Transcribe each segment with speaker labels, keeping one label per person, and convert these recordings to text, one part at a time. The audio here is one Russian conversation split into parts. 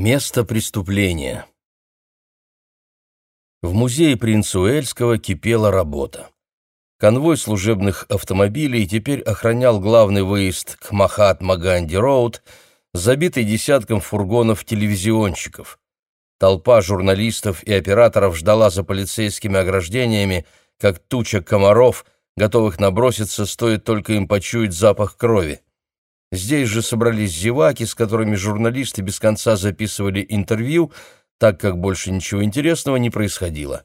Speaker 1: Место преступления. В музее принца Уэльского кипела работа. Конвой служебных автомобилей теперь охранял главный выезд к Махатма-Ганди-Роуд, забитый десятком фургонов-телевизионщиков. Толпа журналистов и операторов ждала за полицейскими ограждениями, как туча комаров, готовых наброситься, стоит только им почуять запах крови. Здесь же собрались зеваки, с которыми журналисты без конца записывали интервью, так как больше ничего интересного не происходило.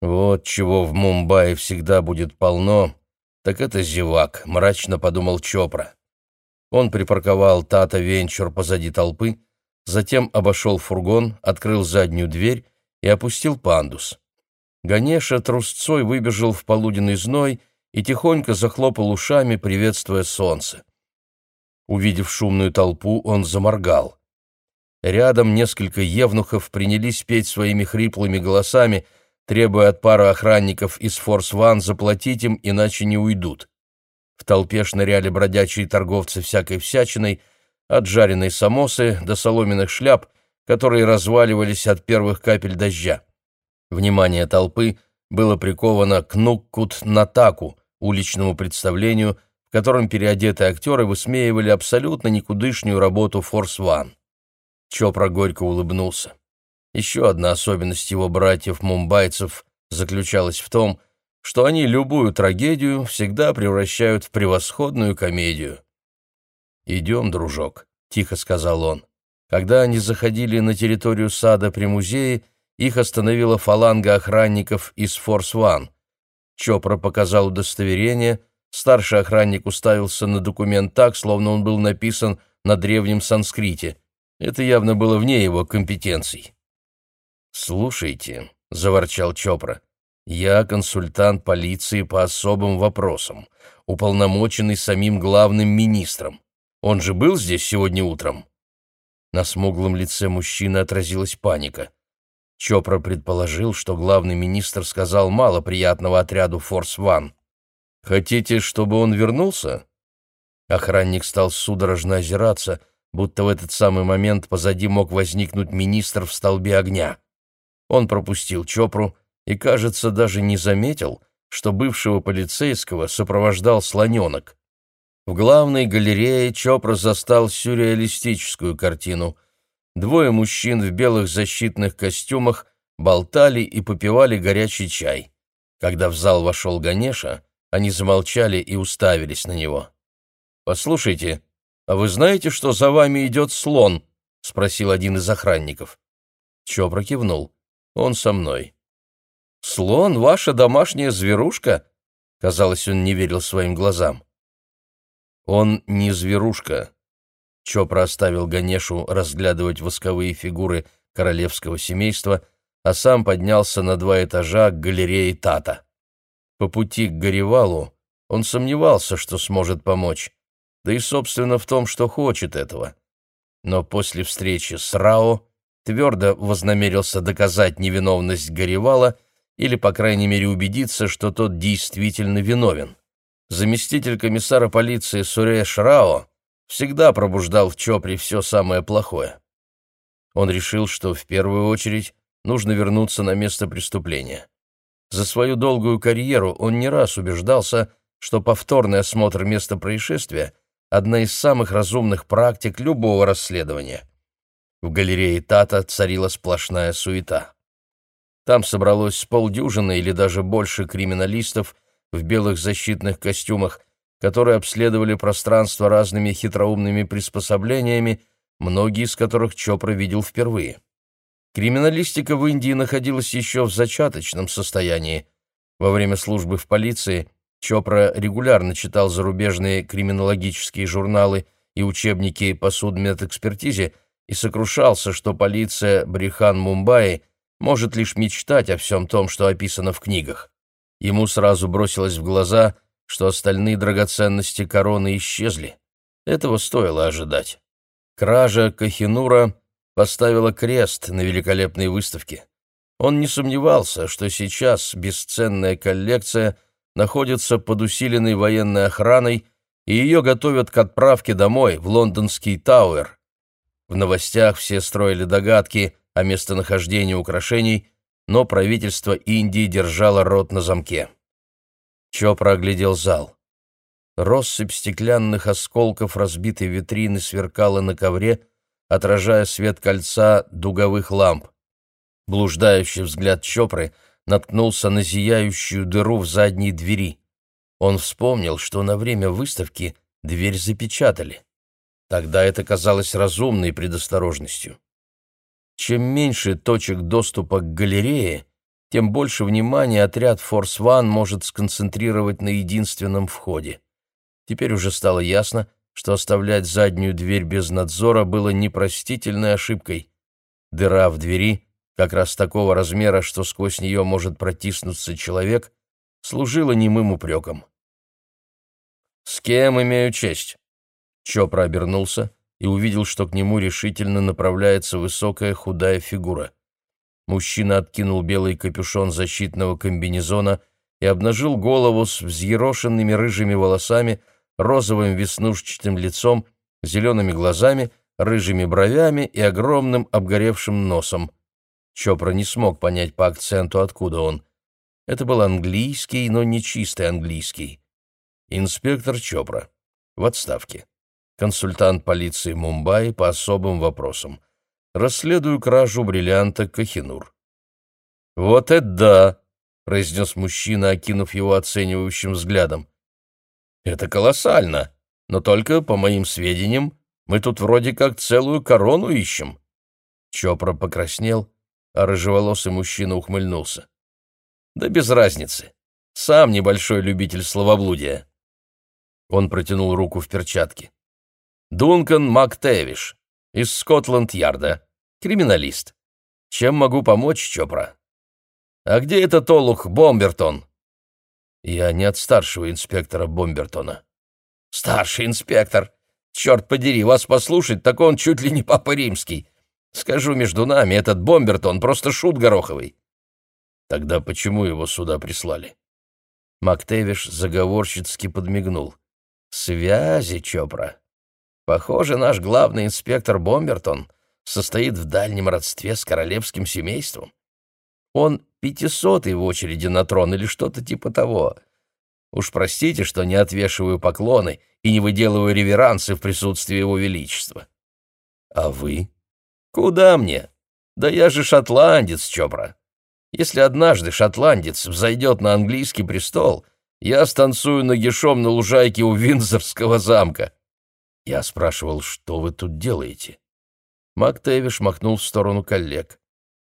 Speaker 1: «Вот чего в Мумбаи всегда будет полно, так это зевак», — мрачно подумал Чопра. Он припарковал Тата Венчур позади толпы, затем обошел фургон, открыл заднюю дверь и опустил пандус. Ганеша трусцой выбежал в полуденный зной и тихонько захлопал ушами, приветствуя солнце. Увидев шумную толпу, он заморгал. Рядом несколько евнухов принялись петь своими хриплыми голосами, требуя от пары охранников из Форс-Ван заплатить им, иначе не уйдут. В толпе шныряли бродячие торговцы всякой всячиной, от жареной самосы до соломенных шляп, которые разваливались от первых капель дождя. Внимание толпы было приковано к Нуккут-Натаку, уличному представлению, котором переодетые актеры высмеивали абсолютно никудышнюю работу «Форс Ван». Чопра горько улыбнулся. Еще одна особенность его братьев-мумбайцев заключалась в том, что они любую трагедию всегда превращают в превосходную комедию. «Идем, дружок», — тихо сказал он. Когда они заходили на территорию сада при музее, их остановила фаланга охранников из «Форс Ван». Чопра показал удостоверение — Старший охранник уставился на документ так, словно он был написан на древнем санскрите. Это явно было вне его компетенций. «Слушайте», — заворчал Чопра, — «я консультант полиции по особым вопросам, уполномоченный самим главным министром. Он же был здесь сегодня утром?» На смуглом лице мужчины отразилась паника. Чопра предположил, что главный министр сказал мало приятного отряду «Форс-Ван». Хотите, чтобы он вернулся?» Охранник стал судорожно озираться, будто в этот самый момент позади мог возникнуть министр в столбе огня. Он пропустил Чопру и, кажется, даже не заметил, что бывшего полицейского сопровождал слоненок. В главной галерее Чопра застал сюрреалистическую картину. Двое мужчин в белых защитных костюмах болтали и попивали горячий чай. Когда в зал вошел Ганеша, они замолчали и уставились на него. «Послушайте, а вы знаете, что за вами идет слон?» — спросил один из охранников. Чопра кивнул. «Он со мной». «Слон — ваша домашняя зверушка?» Казалось, он не верил своим глазам. «Он не зверушка». Чопра оставил Ганешу разглядывать восковые фигуры королевского семейства, а сам поднялся на два этажа к галерее Тата. По пути к Горевалу он сомневался, что сможет помочь, да и, собственно, в том, что хочет этого. Но после встречи с Рао твердо вознамерился доказать невиновность Горевала или, по крайней мере, убедиться, что тот действительно виновен. Заместитель комиссара полиции Суреш Рао всегда пробуждал в Чопре все самое плохое. Он решил, что в первую очередь нужно вернуться на место преступления. За свою долгую карьеру он не раз убеждался, что повторный осмотр места происшествия – одна из самых разумных практик любого расследования. В галерее Тата царила сплошная суета. Там собралось с полдюжины или даже больше криминалистов в белых защитных костюмах, которые обследовали пространство разными хитроумными приспособлениями, многие из которых Чопра видел впервые. Криминалистика в Индии находилась еще в зачаточном состоянии. Во время службы в полиции Чопра регулярно читал зарубежные криминологические журналы и учебники по судмедэкспертизе и сокрушался, что полиция Брихан-Мумбаи может лишь мечтать о всем том, что описано в книгах. Ему сразу бросилось в глаза, что остальные драгоценности короны исчезли. Этого стоило ожидать. Кража Кахинура поставила крест на великолепной выставке. Он не сомневался, что сейчас бесценная коллекция находится под усиленной военной охраной, и ее готовят к отправке домой, в лондонский Тауэр. В новостях все строили догадки о местонахождении украшений, но правительство Индии держало рот на замке. Чопра оглядел зал. Россыпь стеклянных осколков разбитой витрины сверкала на ковре, отражая свет кольца дуговых ламп. Блуждающий взгляд Чопры наткнулся на зияющую дыру в задней двери. Он вспомнил, что на время выставки дверь запечатали. Тогда это казалось разумной предосторожностью. Чем меньше точек доступа к галерее, тем больше внимания отряд Force One может сконцентрировать на единственном входе. Теперь уже стало ясно, что оставлять заднюю дверь без надзора было непростительной ошибкой. Дыра в двери, как раз такого размера, что сквозь нее может протиснуться человек, служила немым упреком. «С кем имею честь?» Чопра обернулся и увидел, что к нему решительно направляется высокая худая фигура. Мужчина откинул белый капюшон защитного комбинезона и обнажил голову с взъерошенными рыжими волосами, розовым веснушчатым лицом, зелеными глазами, рыжими бровями и огромным обгоревшим носом. Чопра не смог понять по акценту, откуда он. Это был английский, но не чистый английский. Инспектор Чопра. В отставке. Консультант полиции Мумбаи по особым вопросам. Расследую кражу бриллианта Кахинур. «Вот это да!» — произнес мужчина, окинув его оценивающим взглядом. «Это колоссально, но только, по моим сведениям, мы тут вроде как целую корону ищем». Чопра покраснел, а рыжеволосый мужчина ухмыльнулся. «Да без разницы. Сам небольшой любитель словоблудия». Он протянул руку в перчатке. «Дункан МакТевиш из Скотланд-Ярда, криминалист. Чем могу помочь, Чопра?» «А где этот олух Бомбертон?» Я не от старшего инспектора Бомбертона. Старший инспектор? Черт подери, вас послушать, так он чуть ли не папа римский. Скажу между нами, этот Бомбертон просто шут гороховый. Тогда почему его сюда прислали? Мактевиш заговорщицки подмигнул. Связи, Чопра. Похоже, наш главный инспектор Бомбертон состоит в дальнем родстве с королевским семейством. Он пятисотый в очереди на трон или что-то типа того. Уж простите, что не отвешиваю поклоны и не выделываю реверансы в присутствии его величества. А вы? Куда мне? Да я же шотландец, Чопра. Если однажды шотландец взойдет на английский престол, я станцую нагишом на лужайке у Виндзорского замка. Я спрашивал, что вы тут делаете? Мактевиш махнул в сторону коллег.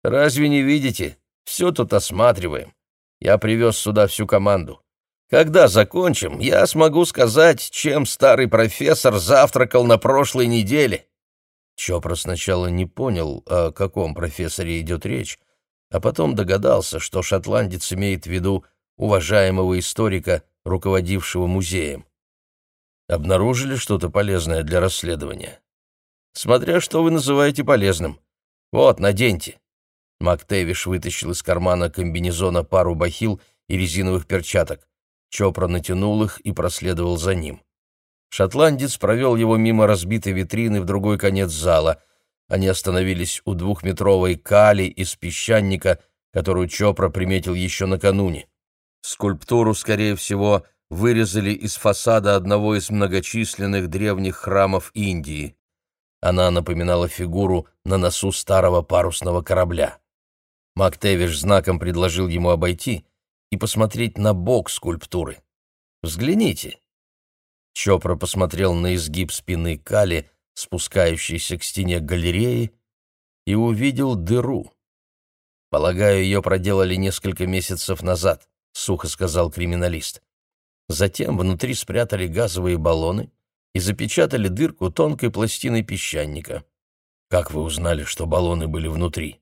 Speaker 1: «Разве не видите? Все тут осматриваем. Я привез сюда всю команду. Когда закончим, я смогу сказать, чем старый профессор завтракал на прошлой неделе». Чопра сначала не понял, о каком профессоре идет речь, а потом догадался, что шотландец имеет в виду уважаемого историка, руководившего музеем. Обнаружили что-то полезное для расследования? Смотря что вы называете полезным. Вот, наденьте. МакТэвиш вытащил из кармана комбинезона пару бахил и резиновых перчаток. Чопра натянул их и проследовал за ним. Шотландец провел его мимо разбитой витрины в другой конец зала. Они остановились у двухметровой кали из песчаника, которую Чопра приметил еще накануне. Скульптуру, скорее всего, вырезали из фасада одного из многочисленных древних храмов Индии. Она напоминала фигуру на носу старого парусного корабля. Мактевиш знаком предложил ему обойти и посмотреть на бок скульптуры. «Взгляните». Чопра посмотрел на изгиб спины Кали, спускающейся к стене галереи, и увидел дыру. «Полагаю, ее проделали несколько месяцев назад», — сухо сказал криминалист. Затем внутри спрятали газовые баллоны и запечатали дырку тонкой пластиной песчаника. «Как вы узнали, что баллоны были внутри?»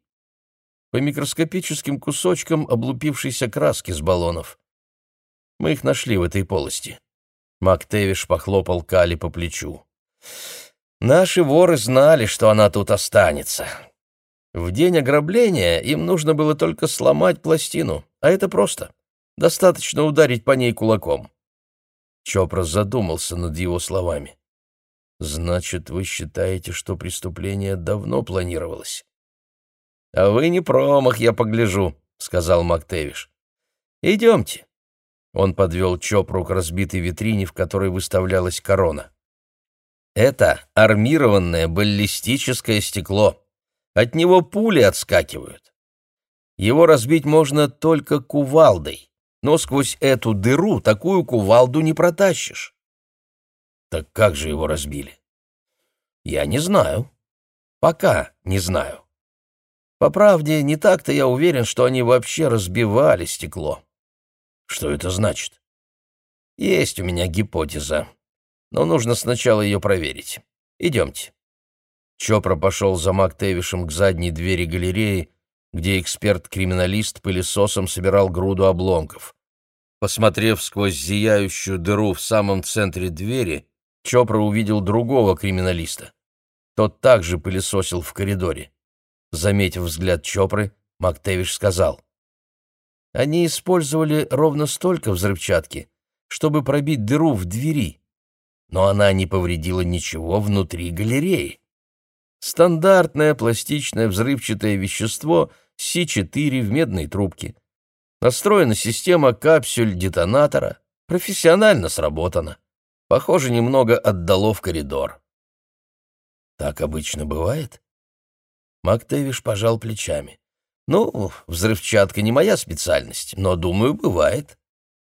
Speaker 1: По микроскопическим кусочкам облупившейся краски с баллонов. Мы их нашли в этой полости. МакТевиш похлопал Кали по плечу. Наши воры знали, что она тут останется. В день ограбления им нужно было только сломать пластину, а это просто. Достаточно ударить по ней кулаком. Чопра задумался над его словами. Значит, вы считаете, что преступление давно планировалось? А вы не промах, я погляжу, сказал Мактевиш. Идемте. Он подвел Чопру к разбитой витрине, в которой выставлялась корона. Это армированное баллистическое стекло. От него пули отскакивают. Его разбить можно только кувалдой, но сквозь эту дыру такую кувалду не протащишь. Так как же его разбили? Я не знаю. Пока не знаю. По правде, не так-то я уверен, что они вообще разбивали стекло. Что это значит? Есть у меня гипотеза, но нужно сначала ее проверить. Идемте. Чопра пошел за Мактевишем к задней двери галереи, где эксперт-криминалист пылесосом собирал груду обломков. Посмотрев сквозь зияющую дыру в самом центре двери, Чопра увидел другого криминалиста. Тот также пылесосил в коридоре. Заметив взгляд Чопры, Мактевиш сказал, «Они использовали ровно столько взрывчатки, чтобы пробить дыру в двери, но она не повредила ничего внутри галереи. Стандартное пластичное взрывчатое вещество С4 в медной трубке. Настроена система капсюль-детонатора, профессионально сработана. Похоже, немного отдало в коридор. Так обычно бывает? Мактевиш пожал плечами. Ну, взрывчатка не моя специальность, но, думаю, бывает.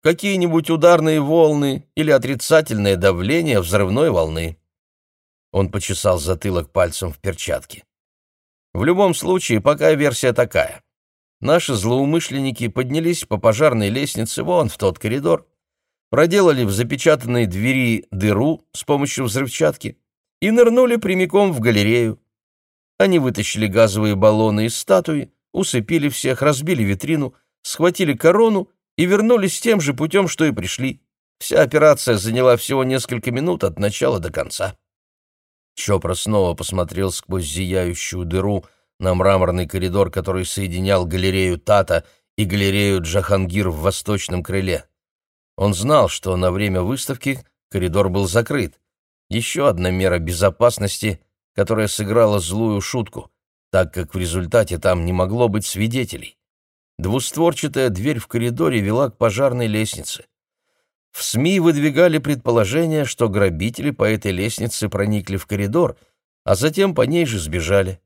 Speaker 1: Какие-нибудь ударные волны или отрицательное давление взрывной волны. Он почесал затылок пальцем в перчатке. В любом случае, пока версия такая. Наши злоумышленники поднялись по пожарной лестнице вон в тот коридор, проделали в запечатанной двери дыру с помощью взрывчатки и нырнули прямиком в галерею. Они вытащили газовые баллоны из статуи, усыпили всех, разбили витрину, схватили корону и вернулись тем же путем, что и пришли. Вся операция заняла всего несколько минут от начала до конца. Чопра снова посмотрел сквозь зияющую дыру на мраморный коридор, который соединял галерею Тата и галерею Джахангир в восточном крыле. Он знал, что на время выставки коридор был закрыт. Еще одна мера безопасности, которая сыграла злую шутку, так как в результате там не могло быть свидетелей. Двустворчатая дверь в коридоре вела к пожарной лестнице. В СМИ выдвигали предположение, что грабители по этой лестнице проникли в коридор, а затем по ней же сбежали.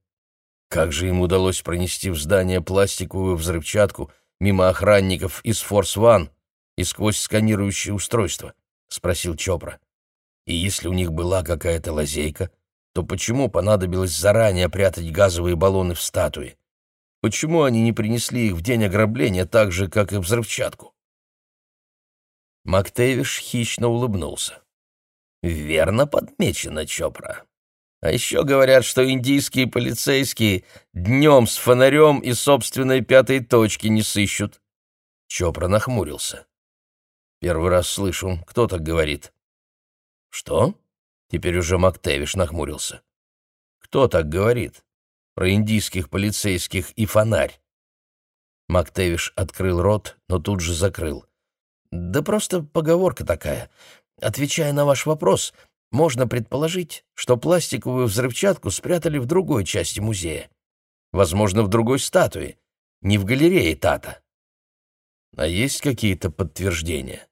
Speaker 1: Как же им удалось пронести в здание пластиковую взрывчатку мимо охранников из Форс Ван и сквозь сканирующее устройство? — спросил Чопра. И если у них была какая-то лазейка, то почему понадобилось заранее прятать газовые баллоны в статуе? Почему они не принесли их в день ограбления так же, как и взрывчатку? Мактейвиш хищно улыбнулся. «Верно подмечено, Чопра. А еще говорят, что индийские полицейские днем с фонарем и собственной пятой точки не сыщут». Чопра нахмурился. «Первый раз слышу, кто так говорит». «Что?» Теперь уже Мактевиш нахмурился. «Кто так говорит? Про индийских полицейских и фонарь?» Мактевиш открыл рот, но тут же закрыл. Да просто поговорка такая. Отвечая на ваш вопрос, можно предположить, что пластиковую взрывчатку спрятали в другой части музея. Возможно, в другой статуе, не в галерее Тата. А есть какие-то подтверждения?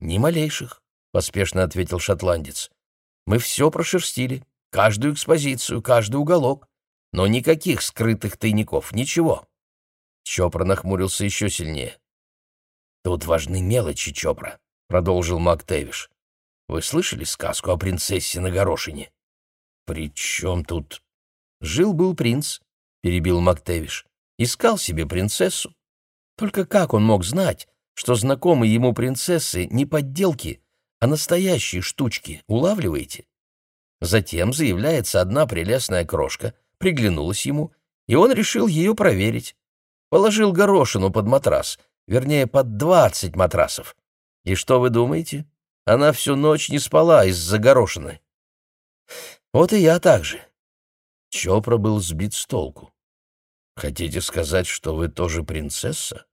Speaker 1: Ни малейших, поспешно ответил шотландец. Мы все прошерстили, каждую экспозицию, каждый уголок, но никаких скрытых тайников, ничего. Чопра нахмурился еще сильнее. «Тут важны мелочи, Чопра», — продолжил Мак Тэвиш. «Вы слышали сказку о принцессе на горошине?» «При чем тут...» «Жил-был принц», — перебил Мактевиш. «Искал себе принцессу. Только как он мог знать, что знакомые ему принцессы не подделки, а настоящие штучки, улавливаете? Затем заявляется одна прелестная крошка, приглянулась ему, и он решил ее проверить. Положил горошину под матрас вернее, под двадцать матрасов. И что вы думаете? Она всю ночь не спала из-за горошины. Вот и я так же. Чопра был сбит с толку. Хотите сказать, что вы тоже принцесса?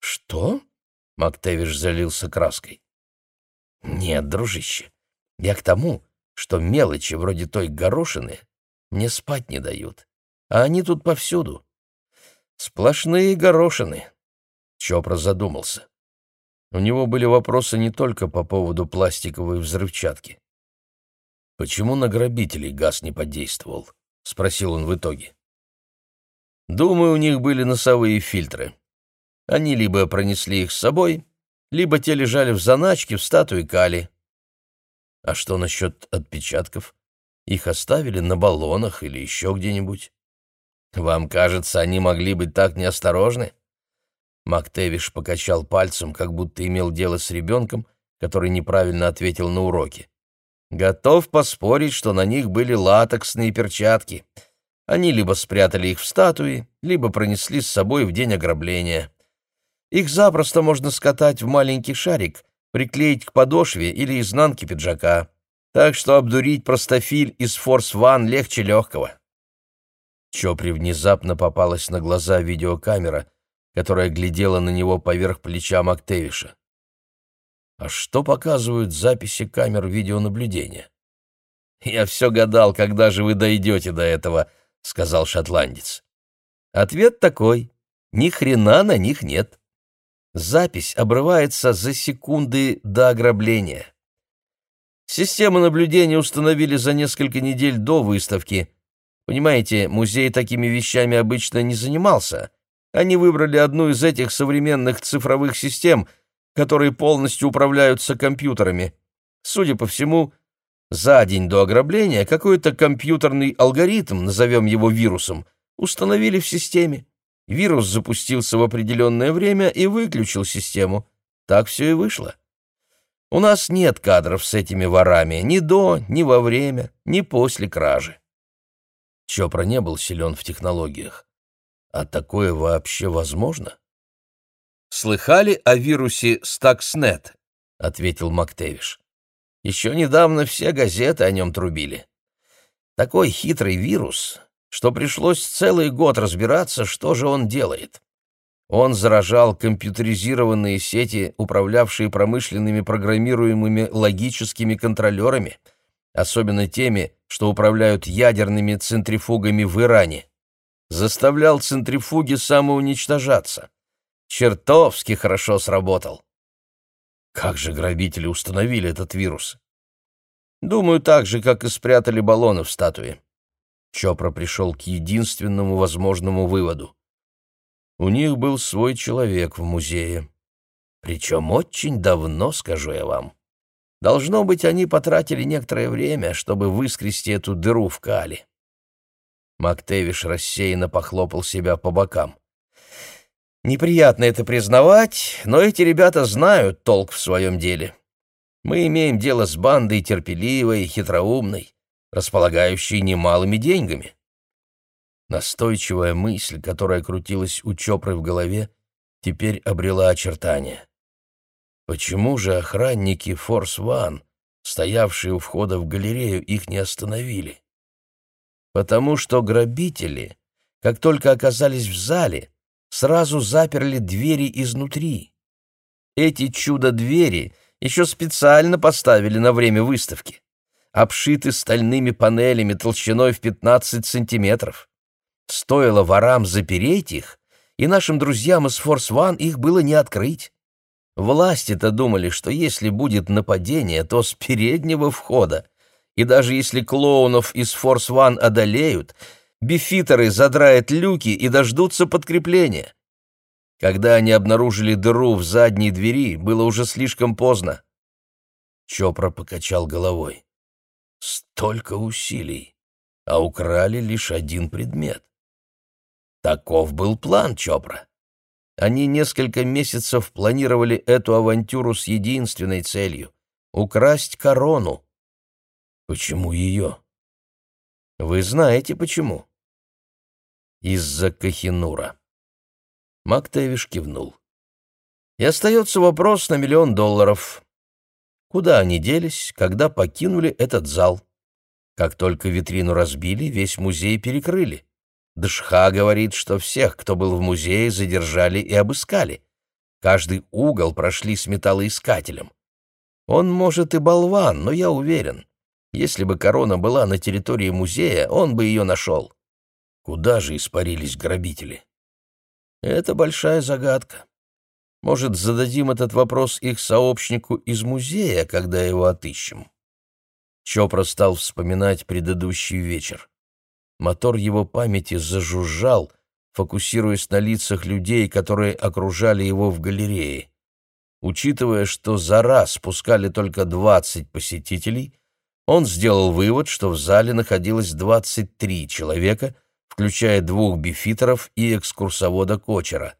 Speaker 1: Что? Мактевиш залился краской. Нет, дружище, я к тому, что мелочи вроде той горошины мне спать не дают, а они тут повсюду. Сплошные горошины. Чопра задумался. У него были вопросы не только по поводу пластиковой взрывчатки. «Почему на грабителей газ не подействовал?» — спросил он в итоге. «Думаю, у них были носовые фильтры. Они либо пронесли их с собой, либо те лежали в заначке в статуе Кали. А что насчет отпечатков? Их оставили на баллонах или еще где-нибудь? Вам кажется, они могли быть так неосторожны?» Мактевиш покачал пальцем, как будто имел дело с ребенком, который неправильно ответил на уроке. «Готов поспорить, что на них были латексные перчатки. Они либо спрятали их в статуи, либо пронесли с собой в день ограбления. Их запросто можно скатать в маленький шарик, приклеить к подошве или изнанке пиджака. Так что обдурить простофиль из One легче легкого». Чопри внезапно попалась на глаза видеокамера — которая глядела на него поверх плеча Мактевиша. «А что показывают записи камер видеонаблюдения?» «Я все гадал, когда же вы дойдете до этого», — сказал шотландец. Ответ такой — ни хрена на них нет. Запись обрывается за секунды до ограбления. Систему наблюдения установили за несколько недель до выставки. Понимаете, музей такими вещами обычно не занимался, они выбрали одну из этих современных цифровых систем, которые полностью управляются компьютерами. Судя по всему, за день до ограбления какой-то компьютерный алгоритм, назовем его вирусом, установили в системе. Вирус запустился в определенное время и выключил систему. Так все и вышло. У нас нет кадров с этими ворами ни до, ни во время, ни после кражи. Чопра не был силен в технологиях. А такое вообще возможно? «Слыхали о вирусе Stuxnet?» — ответил Мактевиш. «Еще недавно все газеты о нем трубили. Такой хитрый вирус, что пришлось целый год разбираться, что же он делает. Он заражал компьютеризированные сети, управлявшие промышленными программируемыми логическими контролерами, особенно теми, что управляют ядерными центрифугами в Иране заставлял центрифуги самоуничтожаться. Чертовски хорошо сработал. Как же грабители установили этот вирус? Думаю, так же, как и спрятали баллоны в статуе. Чопра пришел к единственному возможному выводу. У них был свой человек в музее. Причем очень давно, скажу я вам. Должно быть, они потратили некоторое время, чтобы выскрести эту дыру в кале. Мактевиш рассеянно похлопал себя по бокам. «Неприятно это признавать, но эти ребята знают толк в своем деле. Мы имеем дело с бандой терпеливой, хитроумной, располагающей немалыми деньгами». Настойчивая мысль, которая крутилась у Чопры в голове, теперь обрела очертания. Почему же охранники Форс Ван, стоявшие у входа в галерею, их не остановили? потому что грабители, как только оказались в зале, сразу заперли двери изнутри. Эти чудо-двери еще специально поставили на время выставки, обшиты стальными панелями толщиной в 15 сантиметров. Стоило ворам запереть их, и нашим друзьям из Форс Ван их было не открыть. Власти-то думали, что если будет нападение, то с переднего входа, и даже если клоунов из Форс Ван одолеют, бифитеры задрают люки и дождутся подкрепления. Когда они обнаружили дыру в задней двери, было уже слишком поздно. Чопра покачал головой. Столько усилий, а украли лишь один предмет. Таков был план Чопра. Они несколько месяцев планировали эту авантюру с единственной целью — украсть корону. Почему ее? Вы знаете почему? Из-за Кахинура. Мактевиш кивнул. И остается вопрос на миллион долларов. Куда они делись, когда покинули этот зал? Как только витрину разбили, весь музей перекрыли. Дшха говорит, что всех, кто был в музее, задержали и обыскали. Каждый угол прошли с металлоискателем. Он, может, и болван, но я уверен, Если бы корона была на территории музея, он бы ее нашел. Куда же испарились грабители? Это большая загадка. Может, зададим этот вопрос их сообщнику из музея, когда его отыщем? Чопра стал вспоминать предыдущий вечер. Мотор его памяти зажужжал, фокусируясь на лицах людей, которые окружали его в галерее. Учитывая, что за раз пускали только 20 посетителей, он сделал вывод, что в зале находилось 23 человека, включая двух бифитеров и экскурсовода-кочера.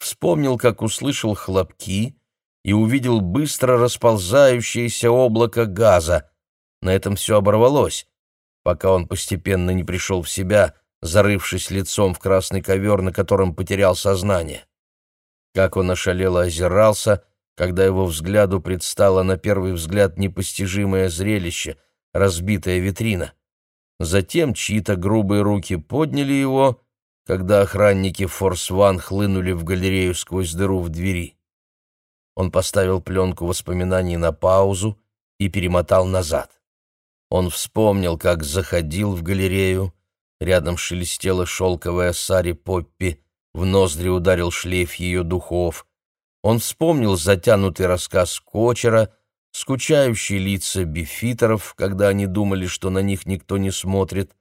Speaker 1: Вспомнил, как услышал хлопки и увидел быстро расползающееся облако газа. На этом все оборвалось, пока он постепенно не пришел в себя, зарывшись лицом в красный ковер, на котором потерял сознание. Как он ошалело озирался, когда его взгляду предстало на первый взгляд непостижимое зрелище — разбитая витрина. Затем чьи-то грубые руки подняли его, когда охранники Форс-Ван хлынули в галерею сквозь дыру в двери. Он поставил пленку воспоминаний на паузу и перемотал назад. Он вспомнил, как заходил в галерею, рядом шелестела шелковая сари Поппи, в ноздри ударил шлейф ее духов. Он вспомнил затянутый рассказ Кочера, скучающие лица бифитеров, когда они думали, что на них никто не смотрит,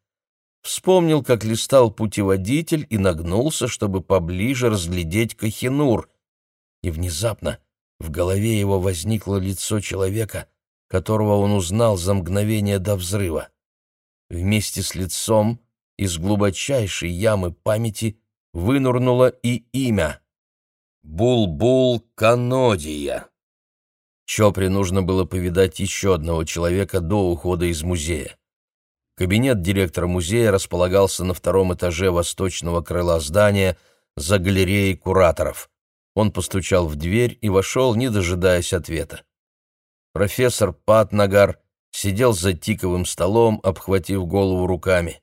Speaker 1: Вспомнил, как листал путеводитель и нагнулся, чтобы поближе разглядеть Кахинур. И внезапно в голове его возникло лицо человека, которого он узнал за мгновение до взрыва. Вместе с лицом из глубочайшей ямы памяти вынурнуло и имя — Бул-Бул Канодия. Чопре нужно было повидать еще одного человека до ухода из музея. Кабинет директора музея располагался на втором этаже восточного крыла здания за галереей кураторов. Он постучал в дверь и вошел, не дожидаясь ответа. Профессор Патнагар сидел за тиковым столом, обхватив голову руками.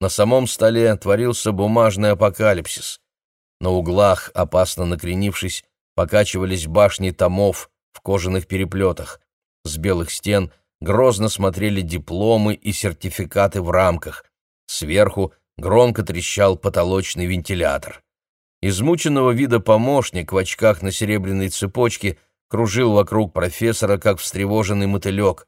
Speaker 1: На самом столе творился бумажный апокалипсис. На углах, опасно накренившись, покачивались башни томов в кожаных переплетах. С белых стен — грозно смотрели дипломы и сертификаты в рамках. Сверху громко трещал потолочный вентилятор. Измученного вида помощник в очках на серебряной цепочке кружил вокруг профессора, как встревоженный мотылек.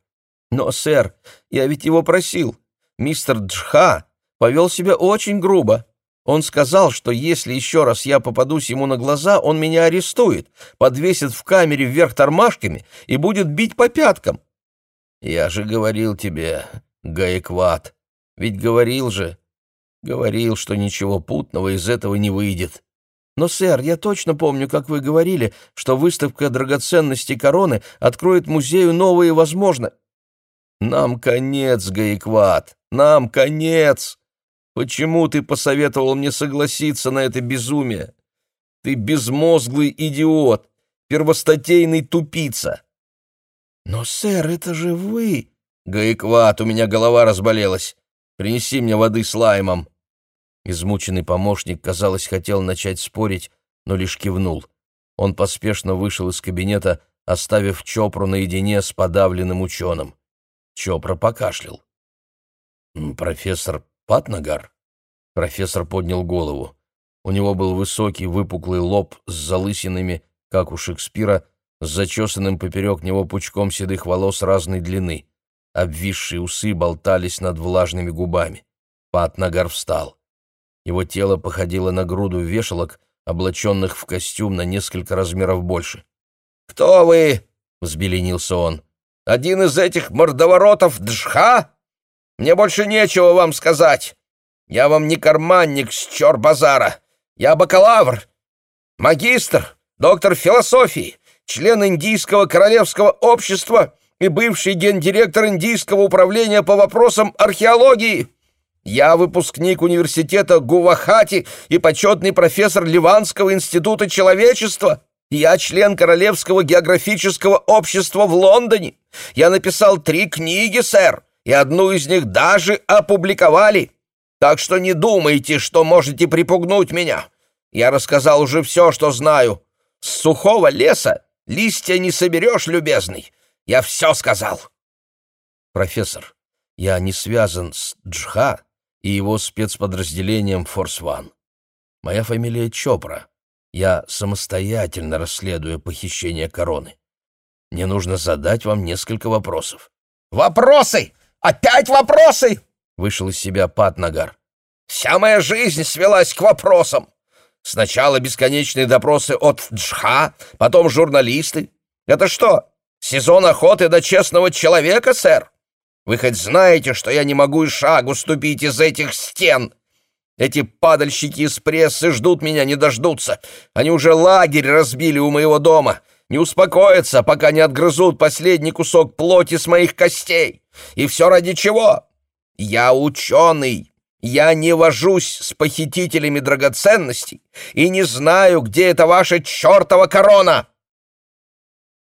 Speaker 1: «Но, сэр, я ведь его просил. Мистер Джха повел себя очень грубо. Он сказал, что если еще раз я попадусь ему на глаза, он меня арестует, подвесит в камере вверх тормашками и будет бить по пяткам. «Я же говорил тебе, Гаекват, ведь говорил же, говорил, что ничего путного из этого не выйдет. Но, сэр, я точно помню, как вы говорили, что выставка драгоценностей короны откроет музею новые возможности. Нам конец, Гаекват, нам конец! Почему ты посоветовал мне согласиться на это безумие? Ты безмозглый идиот, первостатейный тупица. «Но, сэр, это же вы!» «Гаикват, у меня голова разболелась. Принеси мне воды с лаймом». Измученный помощник, казалось, хотел начать спорить, но лишь кивнул. Он поспешно вышел из кабинета, оставив Чопру наедине с подавленным ученым. Чопра покашлял. «Профессор Патнагар?» Профессор поднял голову. У него был высокий выпуклый лоб с залысинами, как у Шекспира, с зачесанным поперек него пучком седых волос разной длины. Обвисшие усы болтались над влажными губами. Патнагар встал. Его тело походило на груду вешалок, облаченных в костюм на несколько размеров больше. «Кто вы?» — взбеленился он. «Один из этих мордоворотов Джха? Мне больше нечего вам сказать. Я вам не карманник с чор-базара. Я бакалавр, магистр, доктор философии, член Индийского королевского общества и бывший гендиректор Индийского управления по вопросам археологии. Я выпускник университета Гувахати и почетный профессор Ливанского института человечества. Я член Королевского географического общества в Лондоне. Я написал три книги, сэр, и одну из них даже опубликовали. Так что не думайте, что можете припугнуть меня. Я рассказал уже все, что знаю. С сухого леса Листья не соберешь, любезный. Я все сказал. Профессор, Я не связан с Джха и его спецподразделением Форс Ван. Моя фамилия Чопра. Я самостоятельно расследую похищение короны. Мне нужно задать вам несколько вопросов.
Speaker 2: «Вопросы! Опять вопросы!»
Speaker 1: — вышел из себя Пат Нагар.
Speaker 2: «Вся моя жизнь свелась к вопросам. Сначала бесконечные допросы от Джха, потом журналисты. Это что, сезон охоты до честного человека, сэр? Вы хоть знаете, что я не могу и шагу ступить из этих стен?» Эти падальщики из прессы ждут меня, не дождутся. Они уже лагерь разбили у моего дома. Не успокоятся, пока не отгрызут последний кусок плоти с моих костей. И все ради чего? Я ученый. Я не вожусь с похитителями драгоценностей и не знаю, где эта ваша чертова корона.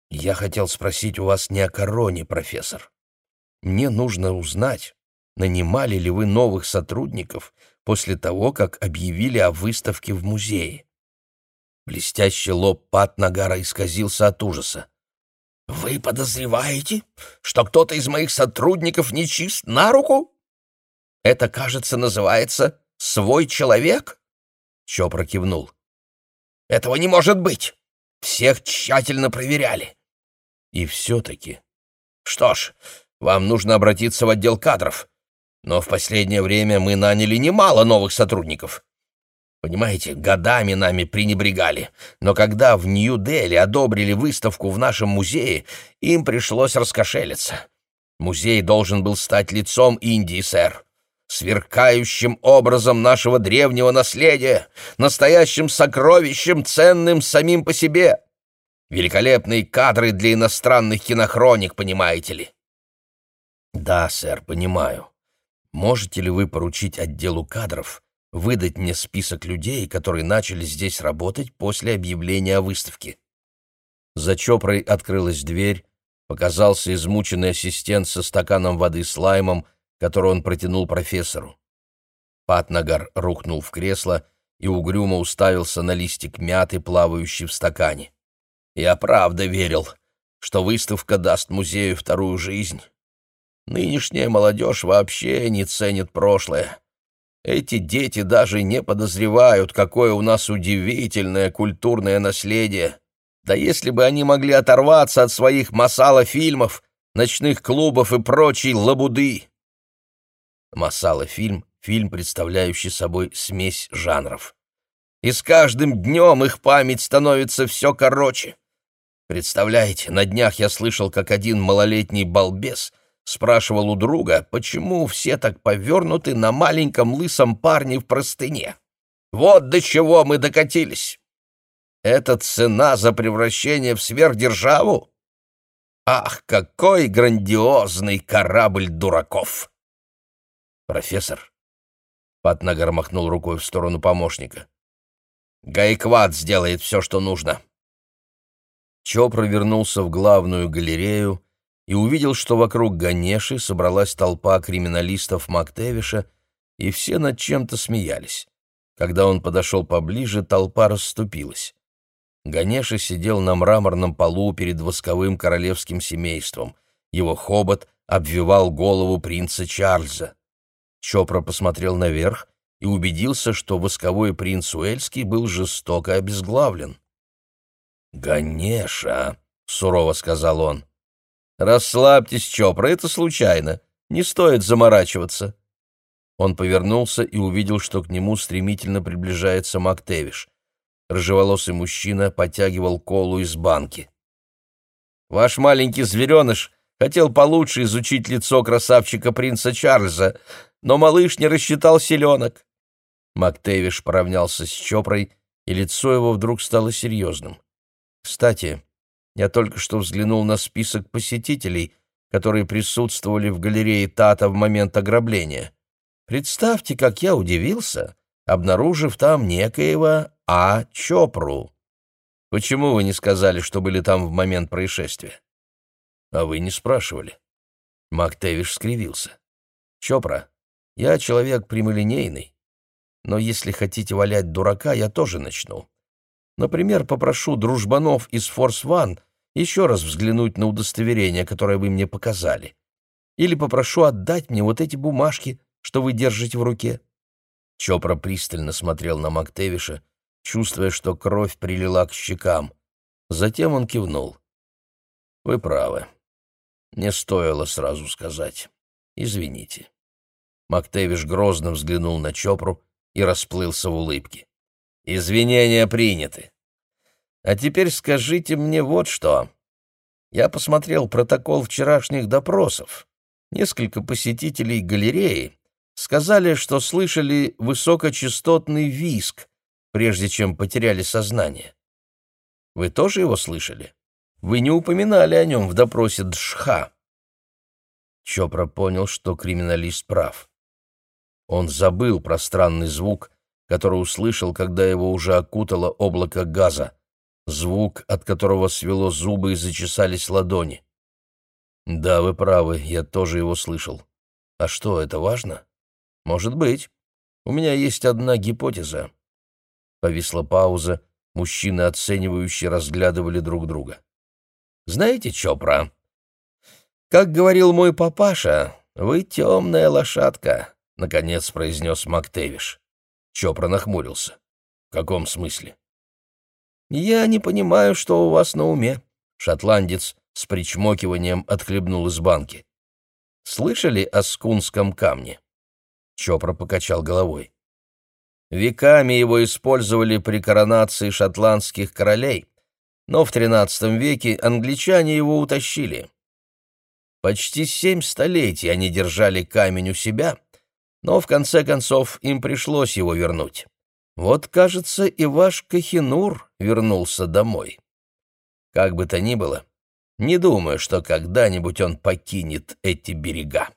Speaker 1: Я хотел спросить у вас не о короне, профессор. Мне нужно узнать, нанимали ли вы новых сотрудников после того, как объявили о выставке в музее. Блестящий лоб Пат Нагара исказился от ужаса.
Speaker 2: «Вы подозреваете, что кто-то из моих сотрудников нечист на руку? Это, кажется, называется «свой человек»?» Чопра кивнул. «Этого не может быть! Всех тщательно проверяли».
Speaker 1: «И все-таки...»
Speaker 2: «Что ж, вам нужно обратиться в отдел кадров. Но в последнее время мы наняли немало новых сотрудников. Понимаете, годами нами пренебрегали, но когда в Нью-Дели одобрили выставку в нашем музее, им пришлось раскошелиться. Музей должен был стать лицом Индии, сэр, сверкающим образом нашего древнего наследия, настоящим сокровищем, ценным самим по себе. Великолепные кадры для иностранных кинохроник, понимаете ли?
Speaker 1: Да, сэр, понимаю. Можете ли вы поручить отделу кадров выдать мне список людей, которые начали здесь работать после объявления о выставке?» За Чопрой открылась дверь, показался измученный ассистент со стаканом воды с лаймом, который он протянул профессору. Патнагар рухнул в кресло и угрюмо уставился на листик мяты, плавающий в стакане. «Я правда верил, что выставка даст музею вторую жизнь». Нынешняя молодежь вообще не ценит прошлое. Эти дети даже не подозревают, какое у нас удивительное культурное наследие. Да если бы они могли оторваться от своих масала-фильмов, ночных клубов и прочей лабуды. Масала-фильм — фильм, представляющий собой смесь жанров. И с каждым днем их память становится все короче. Представляете, на днях я слышал, как один малолетний балбес — Спрашивал у друга, почему все так повернуты на маленьком лысом парне в простыне. Вот до чего мы докатились. Это цена за превращение в сверхдержаву? Ах, какой грандиозный корабль дураков! Профессор, Патнагар махнул рукой в сторону помощника. Гайквад сделает все, что нужно. Чопра вернулся в главную галерею, и увидел, что вокруг Ганеши собралась толпа криминалистов Мактевиша, и все над чем-то смеялись. Когда он подошел поближе, толпа расступилась. Ганеша сидел на мраморном полу перед восковым королевским семейством. Его хобот обвивал голову принца Чарльза. Чопра посмотрел наверх и убедился, что восковой принц Уэльский был жестоко обезглавлен. «Ганеша», — сурово сказал он, — «Расслабьтесь, Чопра, это случайно. Не стоит заморачиваться». Он повернулся и увидел, что к нему стремительно приближается Мактевиш. Рыжеволосый мужчина подтягивал колу из банки. «Ваш маленький звереныш хотел получше изучить лицо красавчика принца Чарльза, но малыш не рассчитал селенок». Мактевиш поравнялся с Чопрой, и лицо его вдруг стало серьезным. «Кстати, я только что взглянул на список посетителей, которые присутствовали в галерее Тата в момент ограбления. Представьте, как я удивился, обнаружив там некоего А. Чопру. Почему вы не сказали, что были там в момент происшествия? А вы не спрашивали. Мактевиш скривился. Чопра, я человек прямолинейный, но если хотите валять дурака, я тоже начну. Например, попрошу дружбанов из Форс Ван еще раз взглянуть на удостоверение, которое вы мне показали. или попрошу отдать мне вот эти бумажки, что вы держите в руке». Чопра пристально смотрел на Мактевиша, чувствуя, что кровь прилила к щекам. Затем он кивнул. «Вы правы. Не стоило сразу сказать. Извините». Мактевиш грозно взглянул на Чопру и расплылся в улыбке. «Извинения приняты. А теперь скажите мне вот что. Я посмотрел протокол вчерашних допросов. Несколько посетителей галереи сказали, что слышали высокочастотный визг, прежде чем потеряли сознание. Вы тоже его слышали? Вы не упоминали о нем в допросе Джха. Чопра понял, что криминалист прав. Он забыл про странный звук, который услышал, когда его уже окутало облако газа, звук, от которого свело зубы и зачесались ладони. «Да, вы правы, я тоже его слышал. А что, это важно?» «Может быть. У меня есть одна гипотеза». Повисла пауза, мужчины оценивающе разглядывали друг друга. «Знаете, Чопра, как говорил мой папаша, вы темная лошадка», — наконец произнес Мактевиш. Чопра нахмурился. «В каком смысле?» «Я не понимаю, что у вас на уме», — шотландец с причмокиванием отхлебнул из банки. «Слышали о скунском камне?» Чопра покачал головой. Веками его использовали при коронации шотландских королей, но в XIII веке англичане его утащили. Почти семь столетий они держали камень у себя, но в конце концов им пришлось его вернуть. Вот, кажется, и ваш Кахинур вернулся домой. Как бы то ни было, не думаю, что когда-нибудь он покинет эти берега.